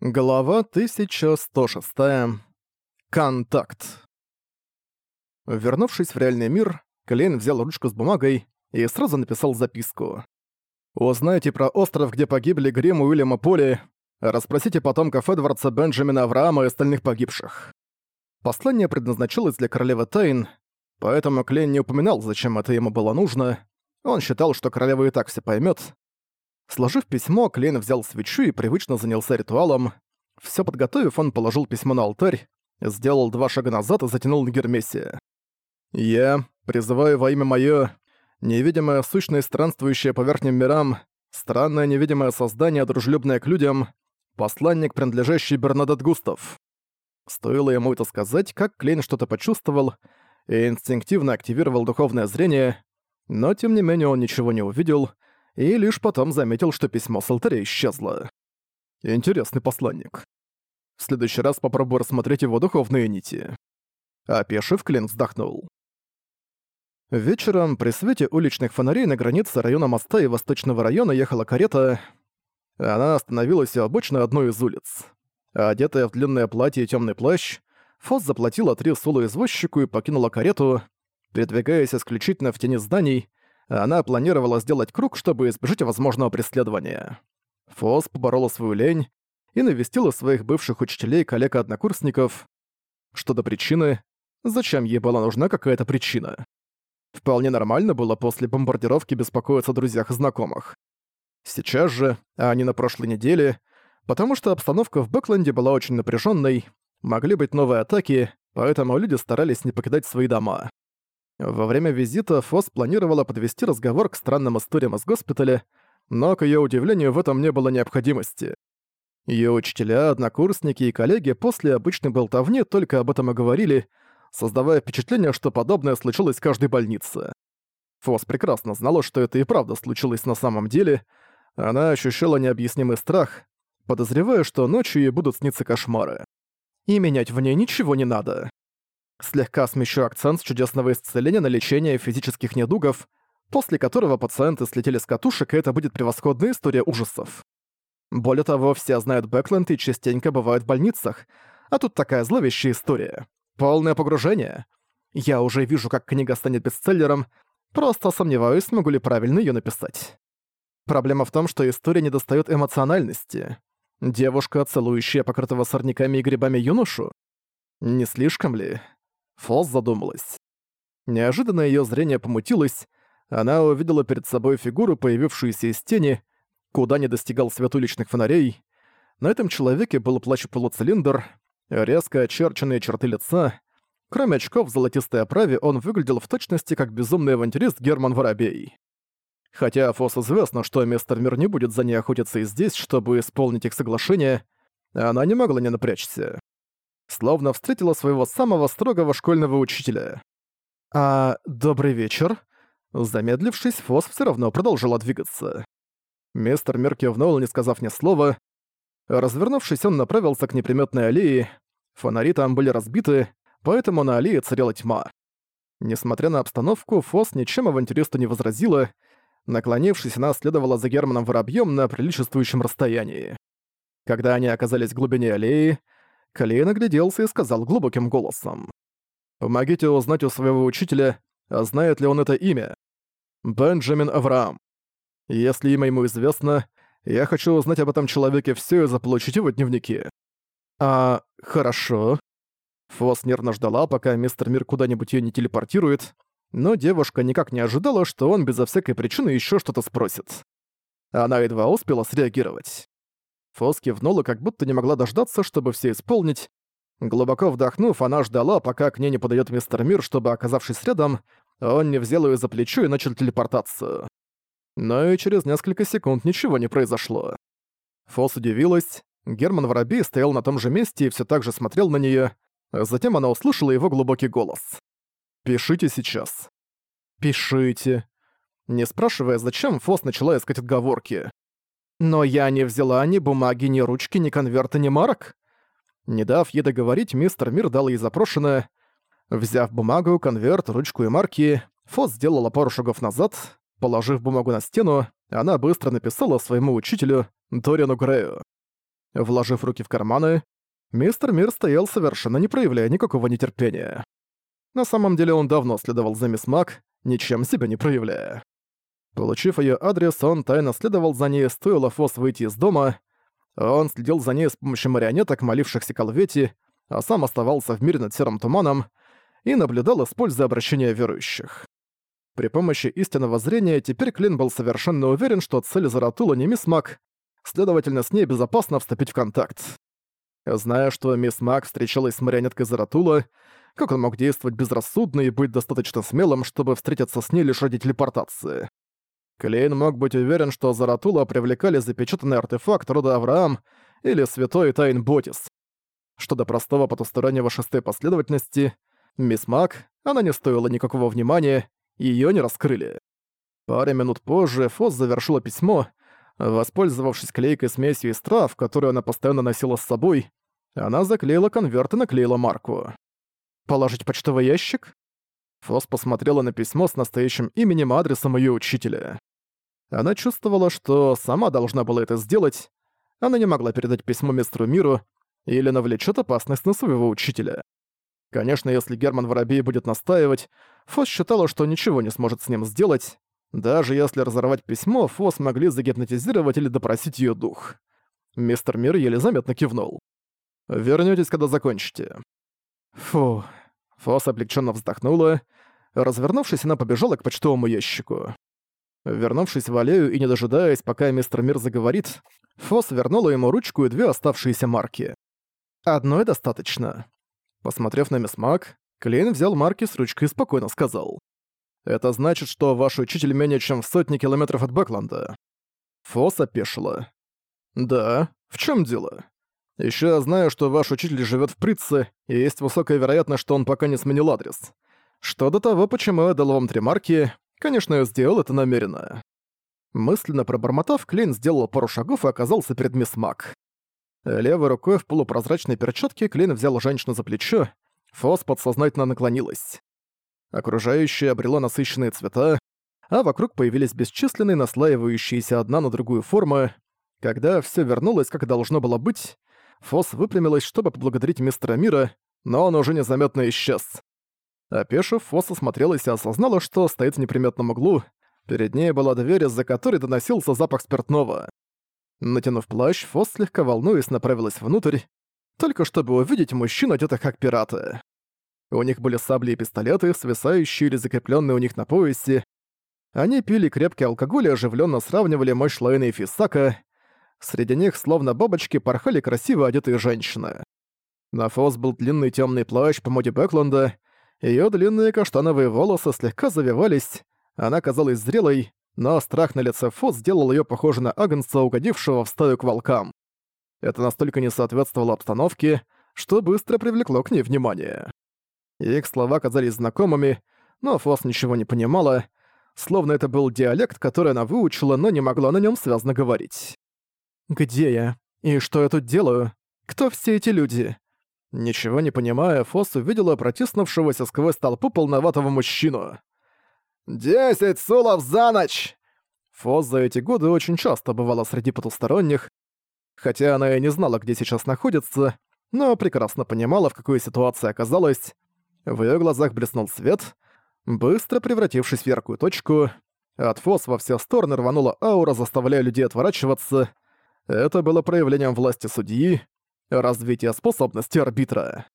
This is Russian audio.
Глава 1106. Контакт. Вернувшись в реальный мир, Клейн взял ручку с бумагой и сразу написал записку. «Узнайте про остров, где погибли Грим и Уильяма Поли, расспросите потомков Эдвардса, Бенджамина Авраама и остальных погибших». Послание предназначалось для королевы Тайн, поэтому Клейн не упоминал, зачем это ему было нужно. Он считал, что королева и так все поймет, Сложив письмо, Клейн взял свечу и привычно занялся ритуалом. Все подготовив, он положил письмо на алтарь, сделал два шага назад и затянул на Гермесе. «Я призываю во имя моё невидимое сущность, странствующее по верхним мирам, странное невидимое создание, дружелюбное к людям, посланник, принадлежащий Бернадет Густав». Стоило ему это сказать, как Клейн что-то почувствовал и инстинктивно активировал духовное зрение, но тем не менее он ничего не увидел — и лишь потом заметил, что письмо с алтаря исчезло. Интересный посланник. В следующий раз попробую рассмотреть его духовные нити. Опешив, Клин вздохнул. Вечером при свете уличных фонарей на границе района моста и восточного района ехала карета. Она остановилась у обычной одной из улиц. Одетая в длинное платье и темный плащ, Фос заплатила три сула извозчику и покинула карету, передвигаясь исключительно в тени зданий, она планировала сделать круг, чтобы избежать возможного преследования. Фос поборола свою лень и навестила своих бывших учителей коллег-однокурсников. Что до причины, зачем ей была нужна какая-то причина? Вполне нормально было после бомбардировки беспокоиться о друзьях и знакомых. Сейчас же, а не на прошлой неделе, потому что обстановка в Бэкленде была очень напряженной, могли быть новые атаки, поэтому люди старались не покидать свои дома. Во время визита Фос планировала подвести разговор к странным историям из госпиталя, но, к ее удивлению, в этом не было необходимости. Ее учителя, однокурсники и коллеги после обычной болтовни только об этом и говорили, создавая впечатление, что подобное случилось в каждой больнице. Фос прекрасно знала, что это и правда случилось на самом деле. Она ощущала необъяснимый страх, подозревая, что ночью ей будут сниться кошмары. И менять в ней ничего не надо слегка смещу акцент с чудесного исцеления на лечение физических недугов, после которого пациенты слетели с катушек, и это будет превосходная история ужасов. Более того, все знают Бэкленд и частенько бывают в больницах, а тут такая зловещая история. Полное погружение. Я уже вижу, как книга станет бестселлером, просто сомневаюсь, смогу ли правильно ее написать. Проблема в том, что история не достает эмоциональности. Девушка, целующая покрытого сорняками и грибами юношу? Не слишком ли? Фос задумалась. Неожиданно ее зрение помутилось, она увидела перед собой фигуру, появившуюся из тени, куда не достигал свет уличных фонарей. На этом человеке был плащ-полуцилиндр, резко очерченные черты лица. Кроме очков в золотистой оправе, он выглядел в точности как безумный авантюрист Герман Воробей. Хотя Фос известно, что мистер Мир не будет за ней охотиться и здесь, чтобы исполнить их соглашение, она не могла не напрячься словно встретила своего самого строгого школьного учителя. «А, добрый вечер». Замедлившись, Фос все равно продолжила двигаться. Мистер Мир кивнул, не сказав ни слова. Развернувшись, он направился к неприметной аллее. Фонари там были разбиты, поэтому на аллее царила тьма. Несмотря на обстановку, Фос ничем авантюристу не возразила. Наклонившись, она следовала за Германом Воробьём на приличествующем расстоянии. Когда они оказались в глубине аллеи, Клейн нагляделся и сказал глубоким голосом. «Помогите узнать у своего учителя, а знает ли он это имя. Бенджамин Авраам. Если имя ему известно, я хочу узнать об этом человеке все и заполучить его дневники». «А, хорошо». Фос нервно ждала, пока мистер Мир куда-нибудь ее не телепортирует, но девушка никак не ожидала, что он безо всякой причины еще что-то спросит. Она едва успела среагировать. Фос кивнула, как будто не могла дождаться, чтобы все исполнить. Глубоко вдохнув, она ждала, пока к ней не подойдет мистер Мир, чтобы, оказавшись рядом, он не взял ее за плечо и начал телепортацию. Но и через несколько секунд ничего не произошло. Фос удивилась. Герман Воробей стоял на том же месте и все так же смотрел на нее. Затем она услышала его глубокий голос. «Пишите сейчас». «Пишите». Не спрашивая, зачем, Фос начала искать отговорки. Но я не взяла ни бумаги, ни ручки, ни конверта, ни марок. Не дав ей договорить, мистер Мир дал ей запрошенное. Взяв бумагу, конверт, ручку и марки, Фос сделала пару шагов назад. Положив бумагу на стену, она быстро написала своему учителю, Дориану Грею. Вложив руки в карманы, мистер Мир стоял совершенно не проявляя никакого нетерпения. На самом деле он давно следовал за мисс Мак, ничем себя не проявляя. Получив ее адрес, он тайно следовал за ней, стоило Фос выйти из дома. Он следил за ней с помощью марионеток, молившихся Калвете, а сам оставался в мире над серым туманом и наблюдал, используя обращение верующих. При помощи истинного зрения теперь Клин был совершенно уверен, что цель Заратула не мисс Мак, следовательно, с ней безопасно вступить в контакт. Зная, что мисс Мак встречалась с марионеткой Заратула, как он мог действовать безрассудно и быть достаточно смелым, чтобы встретиться с ней лишь ради телепортации? Клейн мог быть уверен, что Заратула привлекали запечатанный артефакт рода Авраам или святой Тайн Ботис. Что до простого потустороннего шестой последовательности, мисс Мак, она не стоила никакого внимания, ее не раскрыли. Пару минут позже Фос завершила письмо, воспользовавшись клейкой смесью из трав, которую она постоянно носила с собой, она заклеила конверт и наклеила марку. «Положить почтовый ящик?» Фос посмотрела на письмо с настоящим именем и адресом ее учителя. Она чувствовала, что сама должна была это сделать. Она не могла передать письмо мистеру Миру, или навлечет опасность на своего учителя. Конечно, если Герман Воробей будет настаивать, Фос считала, что ничего не сможет с ним сделать. Даже если разорвать письмо, Фос могли загипнотизировать или допросить ее дух. Мистер Мир еле заметно кивнул. Вернётесь, когда закончите». Фу. Фос облегченно вздохнула. Развернувшись, она побежала к почтовому ящику. Вернувшись в аллею и не дожидаясь, пока мистер Мир заговорит, Фос вернула ему ручку и две оставшиеся марки. «Одной достаточно». Посмотрев на мисс Мак, Клейн взял марки с ручкой и спокойно сказал. «Это значит, что ваш учитель менее чем в сотне километров от Бэкланда». Фос опешила. «Да, в чем дело? Еще я знаю, что ваш учитель живет в Притце, и есть высокая вероятность, что он пока не сменил адрес. Что до того, почему я дал вам три марки, Конечно, я сделал это намеренно. Мысленно пробормотав, Клейн сделал пару шагов и оказался перед мисс Мак. Левой рукой в полупрозрачной перчатке Клейн взял женщину за плечо, Фос подсознательно наклонилась. Окружающее обрело насыщенные цвета, а вокруг появились бесчисленные наслаивающиеся одна на другую формы. Когда все вернулось, как должно было быть, Фос выпрямилась, чтобы поблагодарить мистера Мира, но он уже незаметно исчез. Опешив, Фосса смотрелась и осознала, что стоит в неприметном углу. Перед ней была дверь, из-за которой доносился запах спиртного. Натянув плащ, Фосс слегка волнуясь направилась внутрь, только чтобы увидеть мужчин, одетых как пираты. У них были сабли и пистолеты, свисающие или закрепленные у них на поясе. Они пили крепкий алкоголь и оживленно сравнивали мощь Лайна и Фисака. Среди них, словно бабочки, порхали красиво одетые женщины. На Фосс был длинный темный плащ по моде Бэкленда — Её длинные каштановые волосы слегка завивались, она казалась зрелой, но страх на лице Фо сделал её похожей на Агнца, угодившего в стаю к волкам. Это настолько не соответствовало обстановке, что быстро привлекло к ней внимание. Их слова казались знакомыми, но Фос ничего не понимала, словно это был диалект, который она выучила, но не могла на нём связно говорить. «Где я? И что я тут делаю? Кто все эти люди? Ничего не понимая, Фос увидела протиснувшегося сквозь толпу полноватого мужчину. «Десять сулов за ночь!» Фос за эти годы очень часто бывала среди потусторонних, хотя она и не знала, где сейчас находится, но прекрасно понимала, в какой ситуации оказалась. В ее глазах блеснул свет, быстро превратившись в яркую точку. От Фос во все стороны рванула аура, заставляя людей отворачиваться. Это было проявлением власти судьи, развитие способности арбитра.